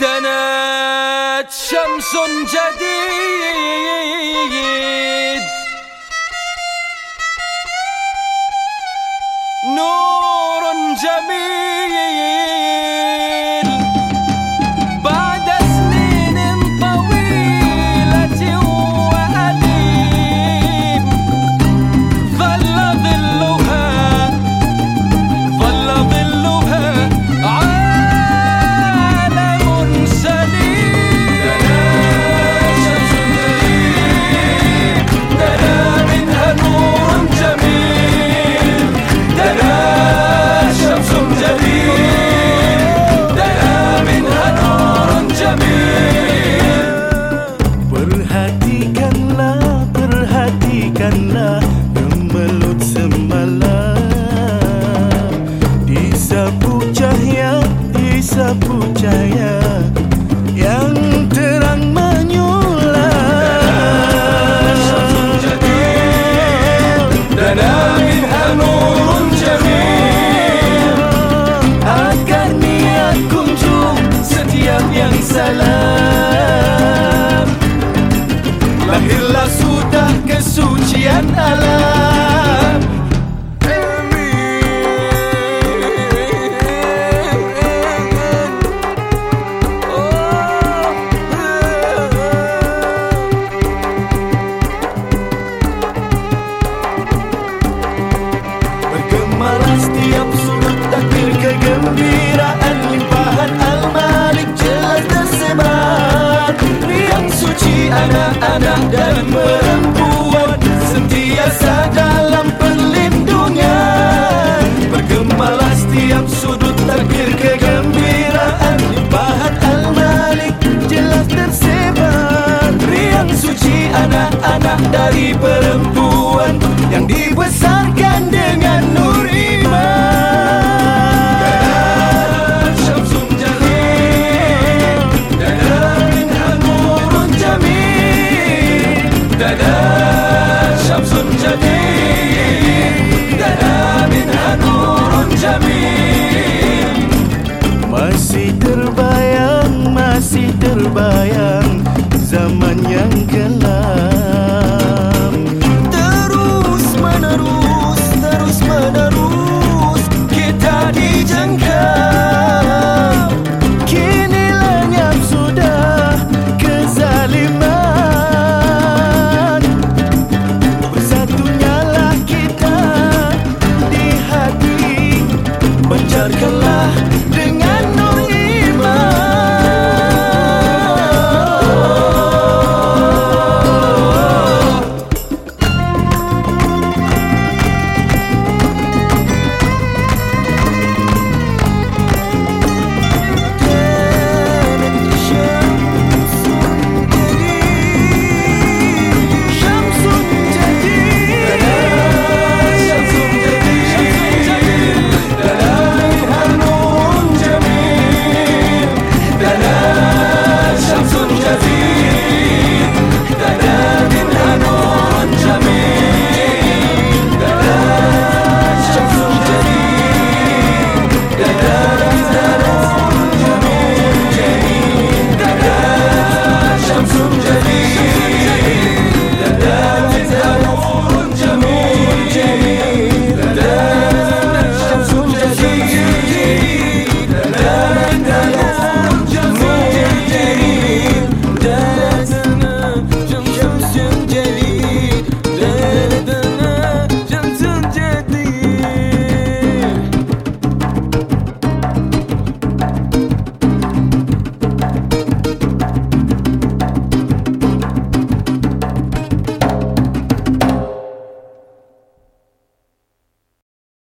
دنت شمس جديد salam. Lahirlah sudah kesucian alam. Oh, oh, oh. Marastia dan dan لنا شمس جديد لنا منها نور جميل Masih terbayang, masih terbayang